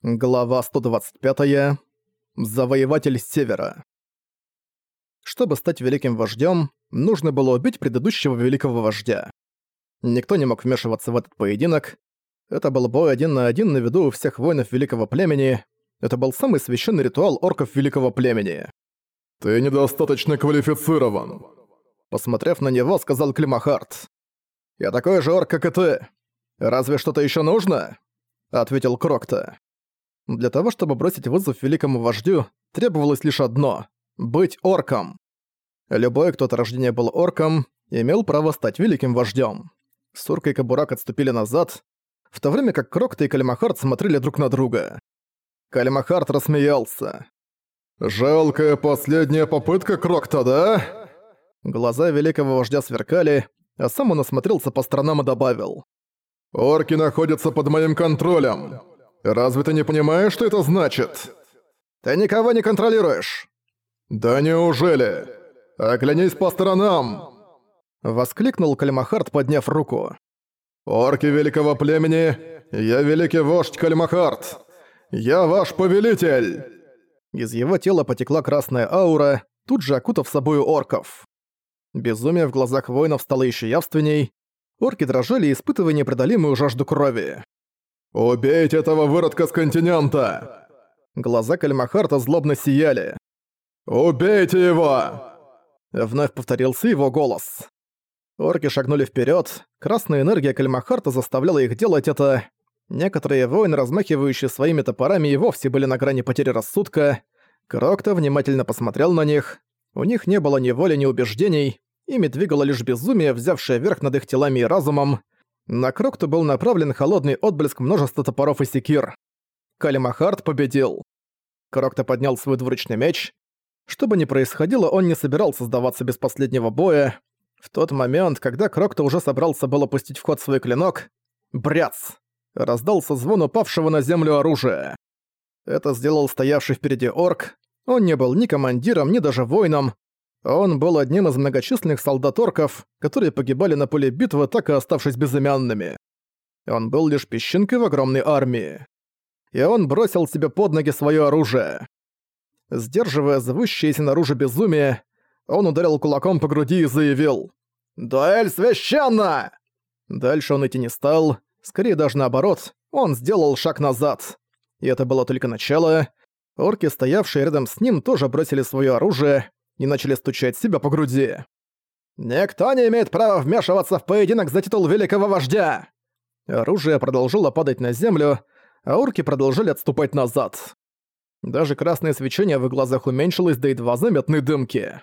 Глава 125. Завоеватель Севера. Чтобы стать великим вождем, нужно было убить предыдущего великого вождя. Никто не мог вмешиваться в этот поединок. Это был бой один на один на виду у всех воинов великого племени. Это был самый священный ритуал орков великого племени. «Ты недостаточно квалифицирован», — посмотрев на него, сказал Климахард. «Я такой же орк, как и ты. Разве что-то еще нужно?» — ответил Крокта. Для того, чтобы бросить вызов великому вождю, требовалось лишь одно — быть орком. Любой, кто от рождения был орком, имел право стать великим вождем. Сурка и Кабурак отступили назад, в то время как Крокта и Калимахард смотрели друг на друга. Калимахард рассмеялся. «Жалкая последняя попытка Крокта, да?» Глаза великого вождя сверкали, а сам он осмотрелся по сторонам и добавил. «Орки находятся под моим контролем. Разве ты не понимаешь, что это значит? Ты никого не контролируешь. Да неужели? Оглянись по сторонам! Воскликнул Калимахард, подняв руку. Орки великого племени, я великий вождь Калимахард. Я ваш повелитель! Из его тела потекла красная аура, тут же окутав собою орков. Безумие в глазах воинов стало еще явственней. Орки дрожали, испытывая непреодолимую жажду крови. «Убейте этого выродка с континента!» Глаза Кальмахарта злобно сияли. «Убейте его!» Вновь повторился его голос. Орки шагнули вперед. Красная энергия Кальмахарта заставляла их делать это. Некоторые воины, размахивающие своими топорами, и вовсе были на грани потери рассудка. Крокто внимательно посмотрел на них. У них не было ни воли, ни убеждений. Ими двигало лишь безумие, взявшее верх над их телами и разумом. На Крокту был направлен холодный отблеск множества топоров и секир. Калимахард победил. Крокто поднял свой двуручный меч. Что бы ни происходило, он не собирался сдаваться без последнего боя. В тот момент, когда Крокто уже собрался был опустить в ход свой клинок, бряц! Раздался звон упавшего на землю оружия. Это сделал стоявший впереди орк. Он не был ни командиром, ни даже воином, он был одним из многочисленных солдат-орков, которые погибали на поле битвы, так и оставшись безымянными. Он был лишь песчинкой в огромной армии. И он бросил себе под ноги свое оружие. Сдерживая зовущееся наружу безумие, он ударил кулаком по груди и заявил «Дуэль священна!» Дальше он идти не стал, скорее даже наоборот, он сделал шаг назад. И это было только начало. Орки, стоявшие рядом с ним, тоже бросили свое оружие, и начали стучать себя по груди. «Никто не имеет права вмешиваться в поединок за титул великого вождя!» Оружие продолжило падать на землю, а орки продолжили отступать назад. Даже красное свечение в их глазах уменьшилось до едва заметной дымки.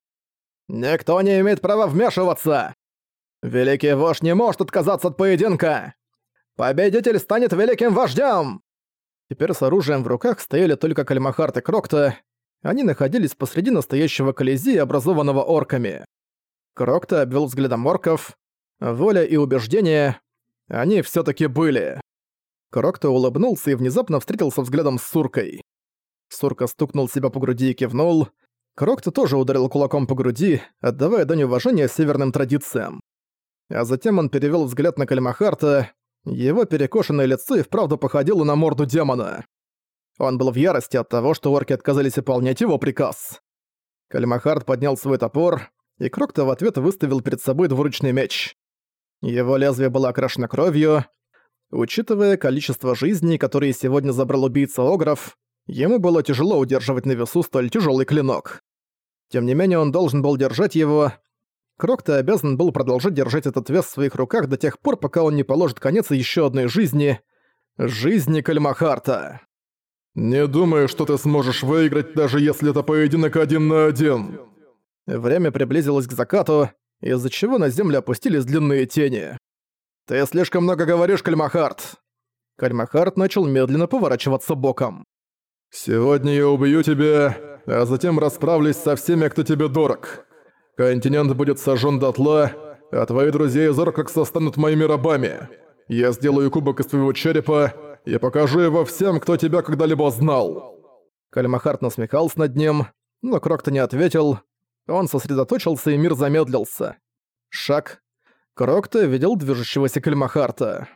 «Никто не имеет права вмешиваться! Великий вождь не может отказаться от поединка! Победитель станет великим вождем!» Теперь с оружием в руках стояли только Кальмахарт и Крокта, они находились посреди настоящего колизея, образованного орками. Крокто обвел взглядом орков. Воля и убеждение. Они все таки были. Крокто улыбнулся и внезапно встретился взглядом с Суркой. Сурка стукнул себя по груди и кивнул. Крокто тоже ударил кулаком по груди, отдавая дань уважения северным традициям. А затем он перевел взгляд на Кальмахарта. Его перекошенное лицо и вправду походило на морду демона. Он был в ярости от того, что орки отказались выполнять его приказ. Кальмахард поднял свой топор, и Крокто в ответ выставил перед собой двуручный меч. Его лезвие было окрашено кровью. Учитывая количество жизней, которые сегодня забрал убийца Огров, ему было тяжело удерживать на весу столь тяжелый клинок. Тем не менее, он должен был держать его. Крокто обязан был продолжать держать этот вес в своих руках до тех пор, пока он не положит конец еще одной жизни — жизни Кальмахарта. «Не думаю, что ты сможешь выиграть, даже если это поединок один на один». Время приблизилось к закату, из-за чего на землю опустились длинные тени. «Ты слишком много говоришь, Кальмахарт!» Кальмахарт начал медленно поворачиваться боком. «Сегодня я убью тебя, а затем расправлюсь со всеми, кто тебе дорог. Континент будет сожжен дотла, а твои друзья из Оркакса станут моими рабами. Я сделаю кубок из твоего черепа, и покажу его всем, кто тебя когда-либо знал!» Кальмахарт насмехался над ним, но Крокто не ответил. Он сосредоточился, и мир замедлился. Шаг. Крокто видел движущегося Кальмахарта.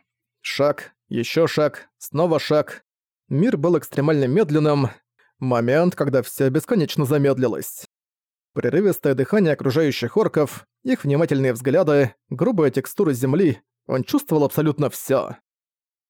Шаг, еще шаг, снова шаг. Мир был экстремально медленным. Момент, когда все бесконечно замедлилось. Прерывистое дыхание окружающих орков, их внимательные взгляды, грубая текстура земли, он чувствовал абсолютно всё.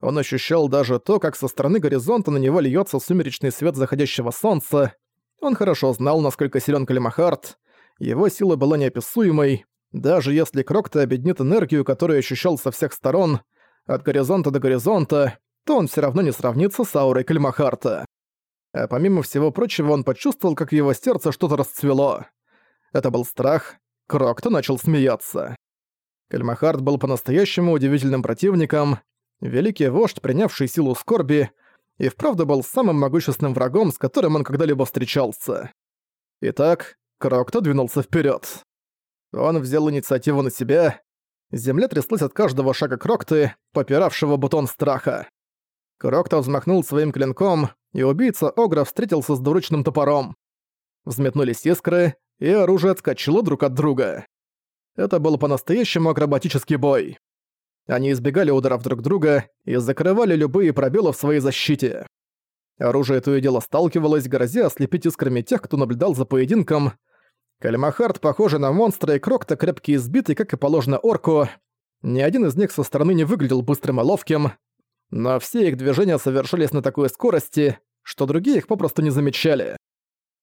Он ощущал даже то, как со стороны горизонта на него льётся сумеречный свет заходящего солнца. Он хорошо знал, насколько силен Калимахард. Его сила была неописуемой. Даже если Крокта обеднит энергию, которую ощущал со всех сторон, от горизонта до горизонта, то он все равно не сравнится с аурой Кальмахарта. А помимо всего прочего, он почувствовал, как в его сердце что-то расцвело. Это был страх. Крокто начал смеяться. Кальмахарт был по-настоящему удивительным противником, великий вождь, принявший силу скорби, и вправду был самым могущественным врагом, с которым он когда-либо встречался. Итак, Крокто двинулся вперед. Он взял инициативу на себя. Земля тряслась от каждого шага Крокты, попиравшего бутон страха. Крокто взмахнул своим клинком, и убийца Огра встретился с двуручным топором. Взметнулись искры, и оружие отскочило друг от друга. Это был по-настоящему акробатический бой. Они избегали ударов друг друга и закрывали любые пробелы в своей защите. Оружие то и дело сталкивалось, грозя ослепить искрами тех, кто наблюдал за поединком. Кальмахард, похожий на монстра, и Крокто крепкий избитый, как и положено орку. Ни один из них со стороны не выглядел быстрым и ловким, но все их движения совершались на такой скорости, что другие их попросту не замечали.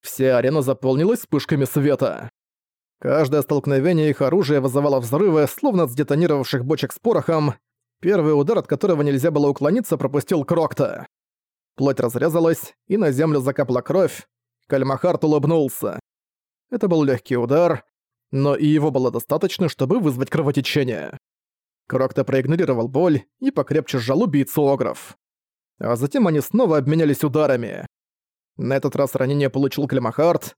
Вся арена заполнилась вспышками света. Каждое столкновение их оружия вызывало взрывы, словно от сдетонировавших бочек с порохом. Первый удар, от которого нельзя было уклониться, пропустил Крокта. Плоть разрезалась, и на землю закапла кровь. Кальмахарт улыбнулся. Это был легкий удар, но и его было достаточно, чтобы вызвать кровотечение. Крокто проигнорировал боль и покрепче сжал убийцу Огров. А затем они снова обменялись ударами. На этот раз ранение получил Клемахард.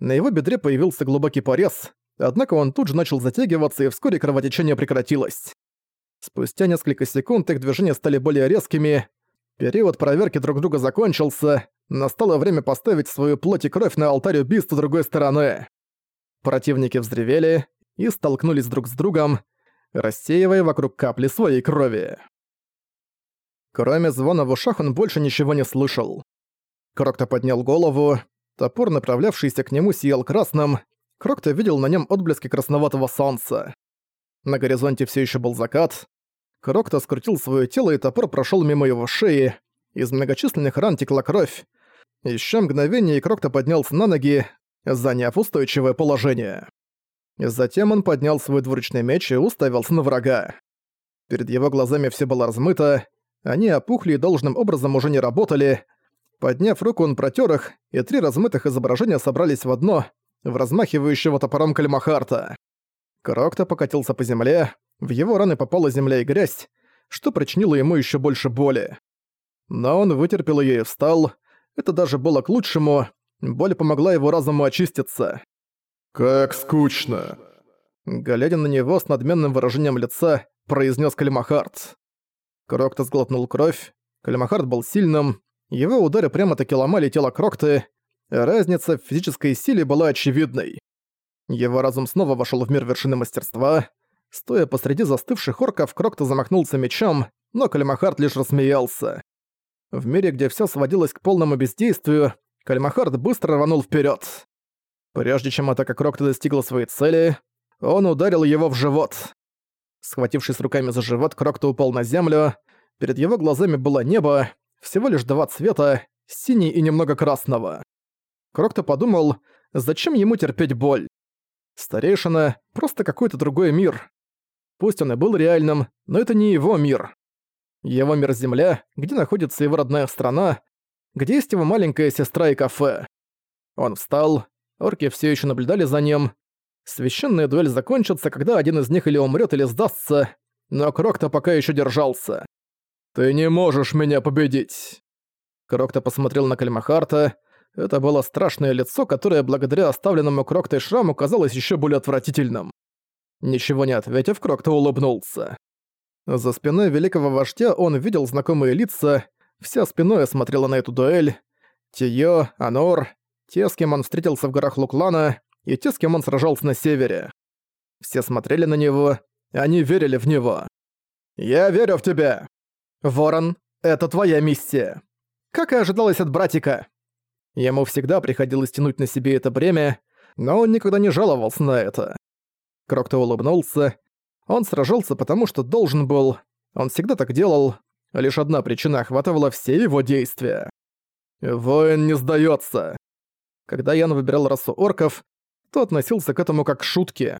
На его бедре появился глубокий порез, однако он тут же начал затягиваться, и вскоре кровотечение прекратилось. Спустя несколько секунд их движения стали более резкими, период проверки друг друга закончился, настало время поставить свою плоть и кровь на алтарь убийства другой стороны. Противники взревели и столкнулись друг с другом, рассеивая вокруг капли своей крови. Кроме звона в ушах он больше ничего не слышал. Крокто поднял голову, топор, направлявшийся к нему, сиял красным, Крокто видел на нем отблески красноватого солнца. На горизонте все еще был закат. Крокто скрутил свое тело, и топор прошел мимо его шеи. Из многочисленных ран текла кровь. Еще мгновение, и Крокто поднялся на ноги, заняв устойчивое положение. Затем он поднял свой двуручный меч и уставился на врага. Перед его глазами все было размыто, они опухли и должным образом уже не работали. Подняв руку, он протер их, и три размытых изображения собрались в одно, в размахивающего топором Кальмахарта. Крокто покатился по земле, в его раны попала земля и грязь, что причинило ему еще больше боли. Но он вытерпел ее и встал. Это даже было к лучшему. Боль помогла его разуму очиститься. «Как скучно!» Глядя на него с надменным выражением лица, произнес Калимахард. Крокта сглотнул кровь. Калимахард был сильным. Его удары прямо-таки ломали тело Крокты. Разница в физической силе была очевидной. Его разум снова вошел в мир вершины мастерства. Стоя посреди застывших орков, Крокта замахнулся мечом, но Калимахард лишь рассмеялся. В мире, где все сводилось к полному бездействию, Калимахард быстро рванул вперед. Прежде чем атака Крокта достигла своей цели, он ударил его в живот. Схватившись руками за живот, Крокта упал на землю. Перед его глазами было небо, всего лишь два цвета, синий и немного красного. Крокта подумал, зачем ему терпеть боль? Старейшина — просто какой-то другой мир. Пусть он и был реальным, но это не его мир. Его мир — Земля, где находится его родная страна, где есть его маленькая сестра и кафе. Он встал, Орки все еще наблюдали за ним. Священная дуэль закончится, когда один из них или умрет, или сдастся, но Крокто пока еще держался. «Ты не можешь меня победить!» Крокто посмотрел на Кальмахарта. Это было страшное лицо, которое благодаря оставленному Кроктой шраму казалось еще более отвратительным. Ничего не ответив, Крокто улыбнулся. За спиной великого вождя он видел знакомые лица, вся спиной смотрела на эту дуэль. Тиё, Анор, те, с кем он встретился в горах Луклана, и те, с кем он сражался на севере. Все смотрели на него, они верили в него. «Я верю в тебя!» «Ворон, это твоя миссия!» как и ожидалось от братика. Ему всегда приходилось тянуть на себе это бремя, но он никогда не жаловался на это. Крокто улыбнулся. Он сражался потому, что должен был. Он всегда так делал. Лишь одна причина охватывала все его действия. «Воин не сдается. Когда Ян выбирал расу орков, то относился к этому как к шутке.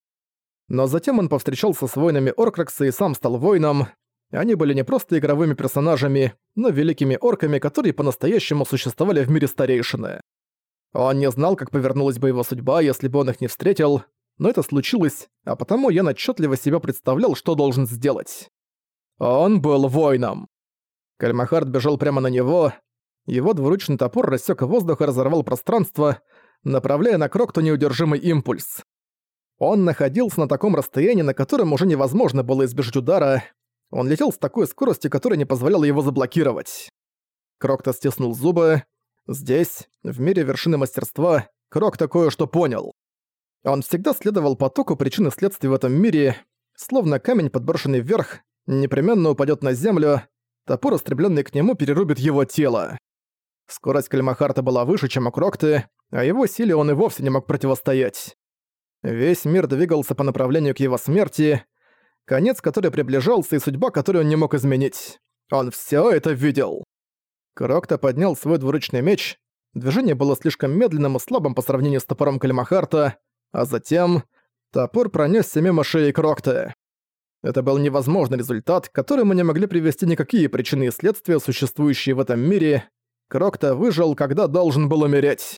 Но затем он повстречался с воинами Оркракса и сам стал воином. Они были не просто игровыми персонажами, но великими орками, которые по-настоящему существовали в мире старейшины. Он не знал, как повернулась бы его судьба, если бы он их не встретил, но это случилось, а потому я отчетливо себя представлял, что должен сделать. Он был воином. Кальмахард бежал прямо на него. Его двуручный топор рассек воздух и разорвал пространство, направляя на Крокту неудержимый импульс. Он находился на таком расстоянии, на котором уже невозможно было избежать удара. Он летел с такой скоростью, которая не позволяла его заблокировать. Крокто стиснул зубы. Здесь, в мире вершины мастерства, Крок такое что понял. Он всегда следовал потоку причин и следствий в этом мире, словно камень, подброшенный вверх, непременно упадет на землю, топор, устремленный к нему, перерубит его тело. Скорость Кальмахарта была выше, чем у Крокты, а его силе он и вовсе не мог противостоять. Весь мир двигался по направлению к его смерти, конец который приближался и судьба, которую он не мог изменить. Он все это видел. Крокта поднял свой двуручный меч, движение было слишком медленным и слабым по сравнению с топором Кальмахарта, а затем топор пронесся мимо шеи Крокта. Это был невозможный результат, к которому не могли привести никакие причины и следствия, существующие в этом мире. Крокта выжил, когда должен был умереть.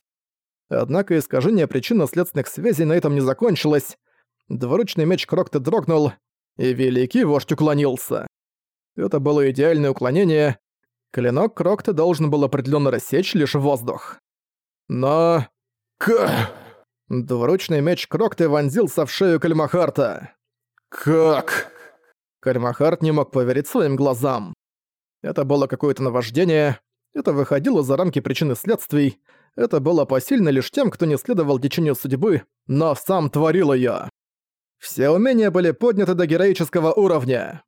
Однако искажение причинно-следственных связей на этом не закончилось. Двуручный меч Крокта дрогнул, и Великий Вождь уклонился. Это было идеальное уклонение. Клинок Крокта должен был определенно рассечь лишь воздух. Но... К... Двуручный меч Крокта вонзился в шею Кальмахарта. «Как?» Кальмахарт не мог поверить своим глазам. Это было какое-то наваждение, это выходило за рамки причин и следствий, это было посильно лишь тем, кто не следовал течению судьбы, но сам творил её. Все умения были подняты до героического уровня.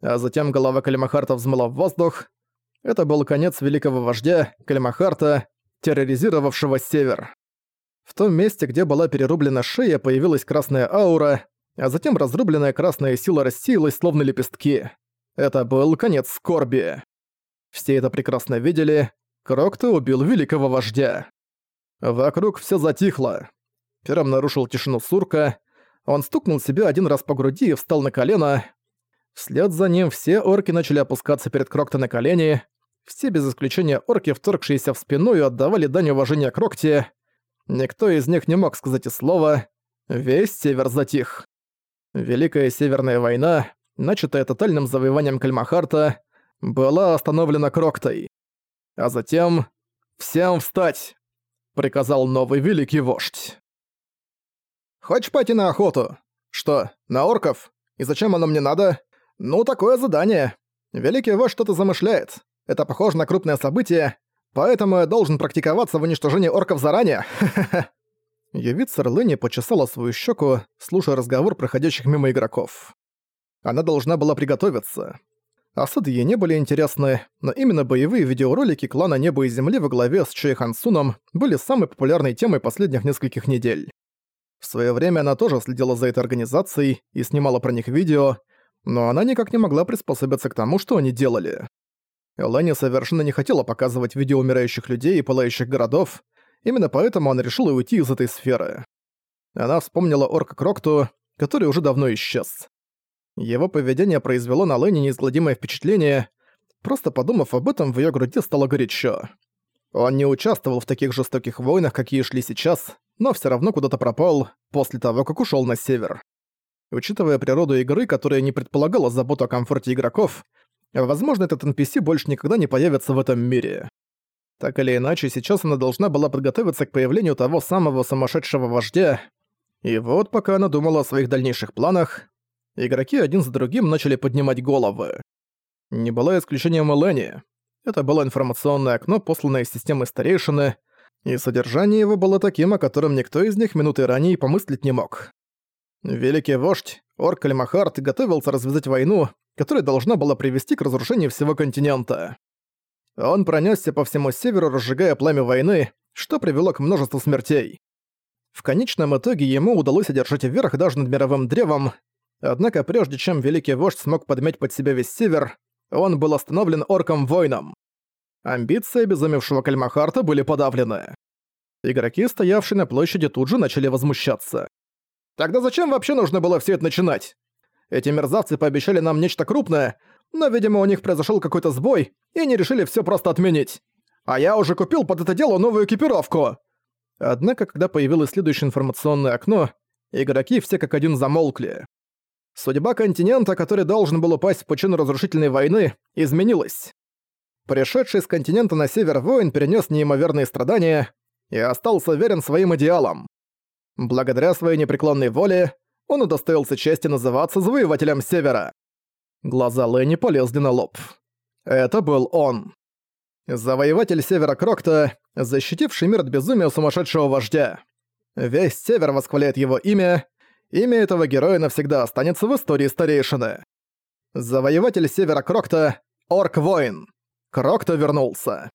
А затем голова Калимахарта взмыла в воздух. Это был конец великого вождя, Калимахарта, терроризировавшего север. В том месте, где была перерублена шея, появилась красная аура, а затем разрубленная красная сила рассеялась, словно лепестки. Это был конец скорби. Все это прекрасно видели, Крокто убил великого вождя. Вокруг все затихло. Первым нарушил тишину Сурка. Он стукнул себя один раз по груди и встал на колено. Вслед за ним все орки начали опускаться перед Крокто на колени. Все без исключения орки, вторгшиеся в спину и отдавали дань уважения Крокте. Никто из них не мог сказать и слова. Весь север затих. Великая Северная война, начатая тотальным завоеванием Кальмахарта, была остановлена Кроктой. А затем «Всем встать!» — приказал новый великий вождь. «Хочешь пойти на охоту? Что, на орков? И зачем оно мне надо? Ну, такое задание. Великий вождь что-то замышляет. Это похоже на крупное событие, поэтому я должен практиковаться в уничтожении орков заранее. Явица Рлыни почесала свою щеку, слушая разговор проходящих мимо игроков. Она должна была приготовиться. Осады ей не были интересны, но именно боевые видеоролики клана Неба и Земли во главе с Чэй Хансуном были самой популярной темой последних нескольких недель. В свое время она тоже следила за этой организацией и снимала про них видео, но она никак не могла приспособиться к тому, что они делали. Элэни совершенно не хотела показывать видео умирающих людей и пылающих городов, именно поэтому она решила уйти из этой сферы. Она вспомнила орка Крокту, который уже давно исчез. Его поведение произвело на Ленни неизгладимое впечатление. Просто подумав об этом, в её груди стало горячо. Он не участвовал в таких жестоких войнах, какие шли сейчас, но всё равно куда-то пропал после того, как ушёл на север. Учитывая природу игры, которая не предполагала заботу о комфорте игроков, возможно, этот NPC больше никогда не появится в этом мире. Так или иначе, сейчас она должна была подготовиться к появлению того самого сумасшедшего вождя, и вот пока она думала о своих дальнейших планах, игроки один за другим начали поднимать головы. Не было исключением Элэни. Это было информационное окно, посланное из системы старейшины, и содержание его было таким, о котором никто из них минуты ранее помыслить не мог. Великий вождь, Орк Альмахарт, готовился развязать войну, которая должна была привести к разрушению всего континента. Он пронесся по всему северу, разжигая пламя войны, что привело к множеству смертей. В конечном итоге ему удалось одержать верх даже над мировым древом, однако прежде чем Великий Вождь смог подмять под себя весь север, он был остановлен орком-воином. Амбиции обезумевшего Кальмахарта были подавлены. Игроки, стоявшие на площади, тут же начали возмущаться. Тогда зачем вообще нужно было все это начинать? Эти мерзавцы пообещали нам нечто крупное, но, видимо, у них произошел какой-то сбой, и они решили все просто отменить. А я уже купил под это дело новую экипировку. Однако, когда появилось следующее информационное окно, игроки все как один замолкли. Судьба континента, который должен был упасть в пучину разрушительной войны, изменилась. Пришедший с континента на север воин перенес неимоверные страдания и остался верен своим идеалам. Благодаря своей непреклонной воле он удостоился чести называться завоевателем Севера. Глаза Лэнни полезли на лоб. Это был он. Завоеватель Севера Крокта, защитивший мир от безумия сумасшедшего вождя. Весь Север восхваляет его имя, имя этого героя навсегда останется в истории старейшины. Завоеватель Севера Крокта — Орк-воин. Крокто вернулся.